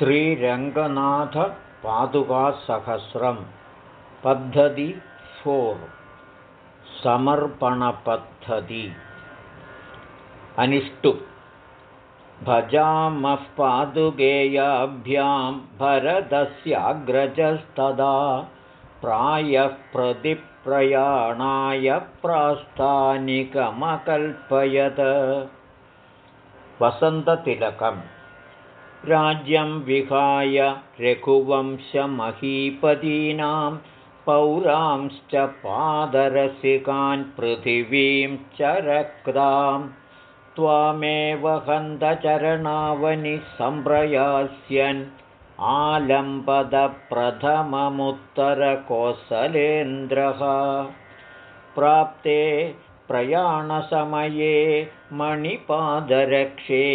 श्रीरङ्गनाथपादुकासहस्रं पद्धति फोर्। समर्पणपद्धति। अनिष्टु। भजामः पादुकेयाभ्यां भरतस्याग्रजस्तदा प्रायः प्रतिप्रयाणाय प्रास्तानिकमकल्पयत्। वसन्ततिलकम् राज्यं विहाय रघुवंशमहीपतीनां पौरांश्च पादरसिकान् पृथिवीं च रक्तां त्वामेव हन्तचरणावनिसम्प्रयास्यन् आलम्पदप्रथममुत्तरकोसलेन्द्रः प्राप्ते प्रयाणसमये मणिपादरक्षे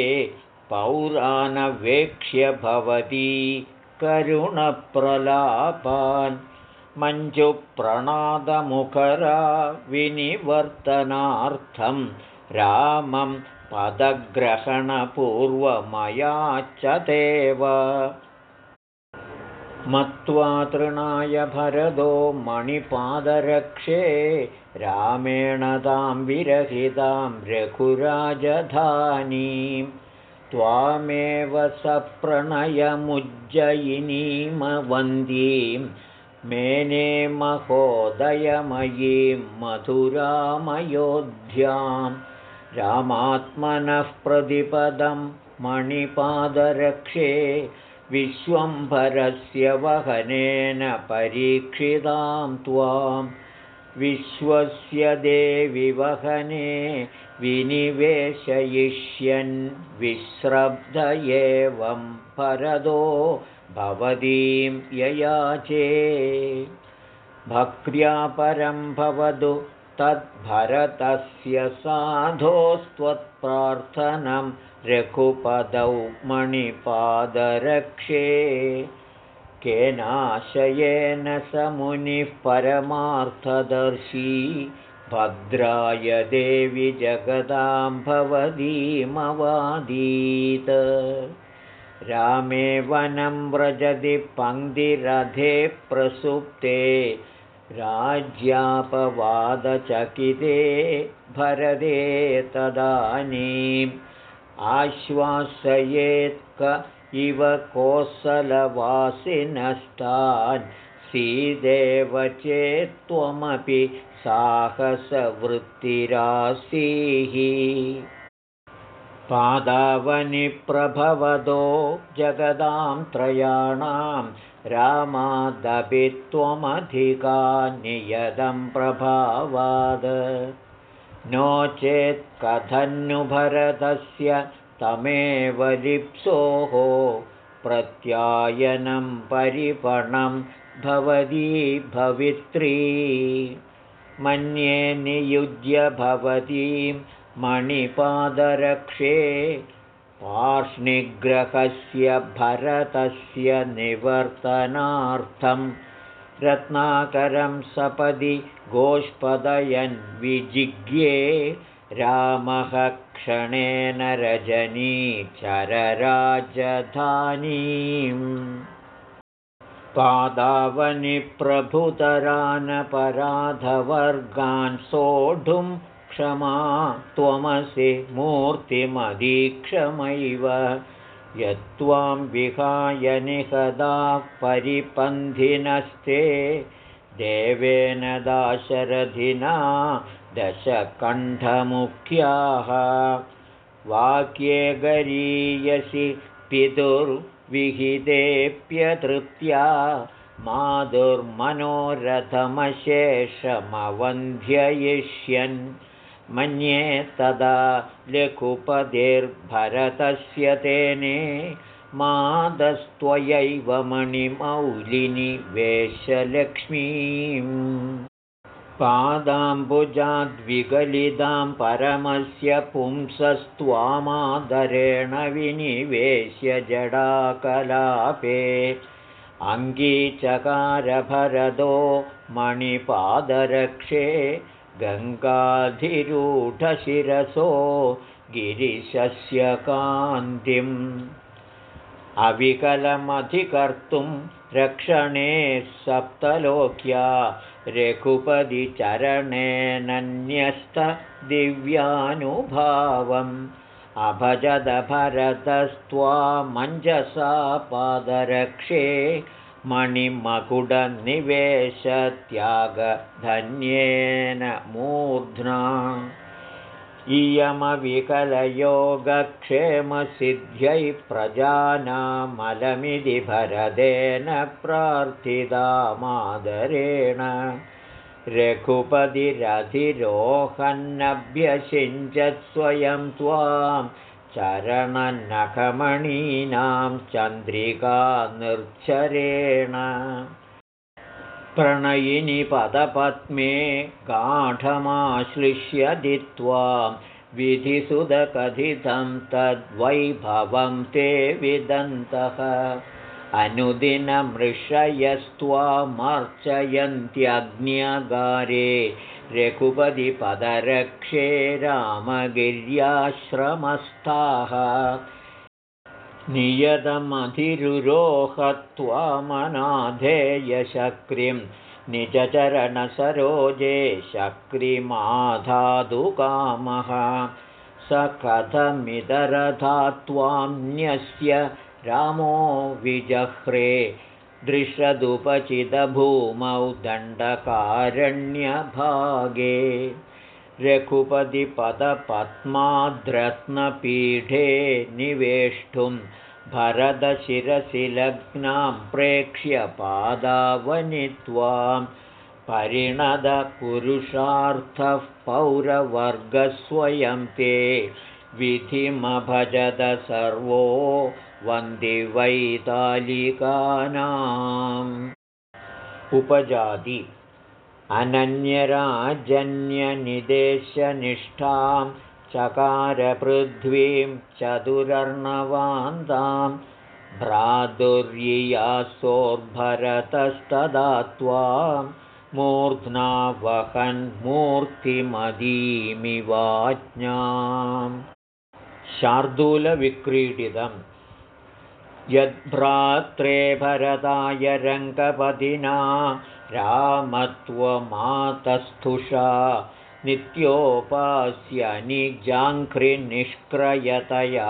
पौरानवेक्ष्य भवती करुणप्रलापान्। मञ्जुप्रणादमुखरा विनिवर्तनार्थं रामं पदग्रहणपूर्वमया च देव मत्वा तृणाय भरदो मणिपादरक्षे रामेण तां विरहितां रघुराजधानीम् त्वामेव सप्रणयमुज्जयिनीमवन्दीं मेने महोदयमयीं मधुरामयोध्यां रामात्मनः प्रतिपदं मणिपादरक्षे विश्वम्भरस्य वहनेन परीक्षितां त्वां विश्वस्य देविवहने विनिवेशयिष्यन् विश्रब्ध एवं परदो भवतीं ययाचे। भक्त्या परं भवतु तद्भरतस्य साधोस्त्वत्प्रार्थनं रघुपदौ मणिपादरक्षे केनाशयेन स मुनिः परमार्थदर्शी। भद्राय देवि जगदां भवदीमवादीत् रामे वनं व्रजति पङ्क्तिरथे प्रसुप्ते। राज्यापवादचकिते भरदे तदानीम्। आश्वासयेत्क इव कोसलवासिनस्तान् सीदेव चेत्त्वमपि साहसवृत्तिरासीः। पादावनिप्रभवदो जगदां त्रयाणां रामादपि त्वमधिका नियतं प्रभावाद। नो चेत् कथन्नुभरतस्य तमेव लिप्सोः प्रत्यायनं परिपणं भवती भवित्री। मन्ये नियुज्य भवतीं मणिपादरक्षे पार्ष्णिग्रहस्य भरतस्य निवर्तनार्थं रत्नाकरं सपदि गोष्पदयन् विजिज्ञे रामः क्षणेन रजनीचरराजधानीम् पादावनिप्रभुतरानपराधवर्गान् सोढुं क्षमा त्वमसि मूर्तिमदीक्षमैव। यत्त्वां विहाय निहदा परिपन्थिनस्ते देवेन दाशरथिना दशकण्ठमुख्याः। वाक्ये गरीयसि पितुर्विहितेऽप्यतृप्त्या माधुर्मनोरथमशेषमवन्ध्ययिष्यन्। मन्ये तदा लघुपतिर्भरतस्य तेने मादस्त्वयैव मणिमौलिनि वेशलक्ष्मीम्। पादाम्बुजाद्विगलितां परमस्य पुंसस्त्वामादरेण विनिवेश्य जडाकलापे। अङ्गीचकारभरदो मणिपादरक्षे गङ्गाधिरूढशिरसो गिरिशस्य कान्तिम् अविकलमधिकर्तुं रक्षणे सप्तलोक्या रघुपतिचरणेनन्यस्तदिव्यानुभावम् अभजदभरतस्त्वा मञ्जसा पादरक्षे मणिमकुटनिवेशत्यागधन्येन मूर्ध्ना इयमविकलयोगक्षेमसिद्ध्यै प्रजानामलमिति भरदेन प्रार्थितामादरेण रघुपतिरधिरोहन्नभ्यषिञ्चत्स्वयं त्वां चरणनखमणीनां चन्द्रिका निर्झरेण प्रणयिनि पदपद्मे गाढमाश्लिष्यदि त्वां विधिसुदकथितं तद्वैभवं ते विदन्तः। अनुदिनमृषयस्त्वामर्चयन्त्यग्न्यगारे रघुपतिपदरक्षे रामगिर्याश्रमस्थाः नियतमधिरुरोहत्वामनाधेयशक्रिं निजचरणसरोजे शक्रिमाधातुकामः स कथमिदरथा त्वान्यस्य रामो विजह्रे दृशदुपचितभूमौ दण्डकारण्यभागे रघुपतिपदपद्माद्रत्नपीठे निवेष्टुं भरदशिरसि लग्नां प्रेक्ष्य पादावनि त्वां परिणदपुरुषार्थः पौरवर्गस्वयं ते विधिमभजत सर्वो वन्दिवैतालिकानाम्। उपजाति अनन्यराजन्यनिदेशनिष्ठां चकारपृथ्वीं चतुरर्णवान्तां भ्रातुर्यियासोर्भरतस्तदा त्वां मूर्ध्ना वहन्मूर्तिमदीमिवाज्ञाम् शार्दूलविक्रीडितम् यद्भ्रात्रे भरताय रङ्गपदिना रामत्वमातस्थुषा नित्योपास्यनिजाङ्घ्रिनिष्क्रयतया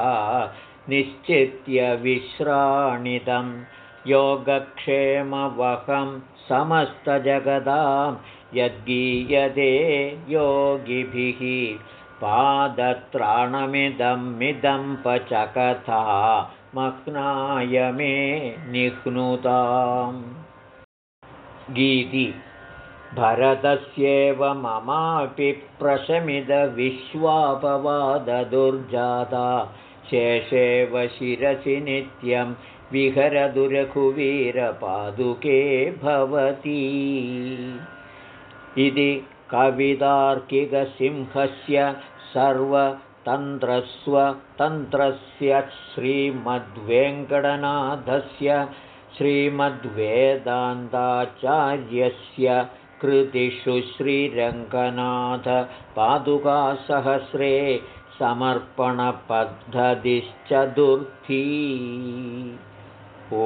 निश्चित्य विश्राणितं योगक्षेमवहं समस्तजगदां यद्गीयते योगिभिः पादत्राणमिदं मिदं पचकथा मह्नाय मे निह्नुताम् गीति। भरतस्येव ममापि प्रशमिदविश्वापवाददुर्जाता शेषेव शिरसि नित्यं विहरदुरघुवीरपादुके भवति। इति कवितार्किकसिंहस्य सर्वतन्त्रस्वतन्त्रस्य श्रीमद्वेङ्कटनाथस्य श्रीमद्वेदान्ताचार्यस्य कृतिषु श्रीरङ्गनाथपादुकासहस्रे समर्पणपद्धतिश्चतुर्थी ओ